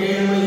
Amen.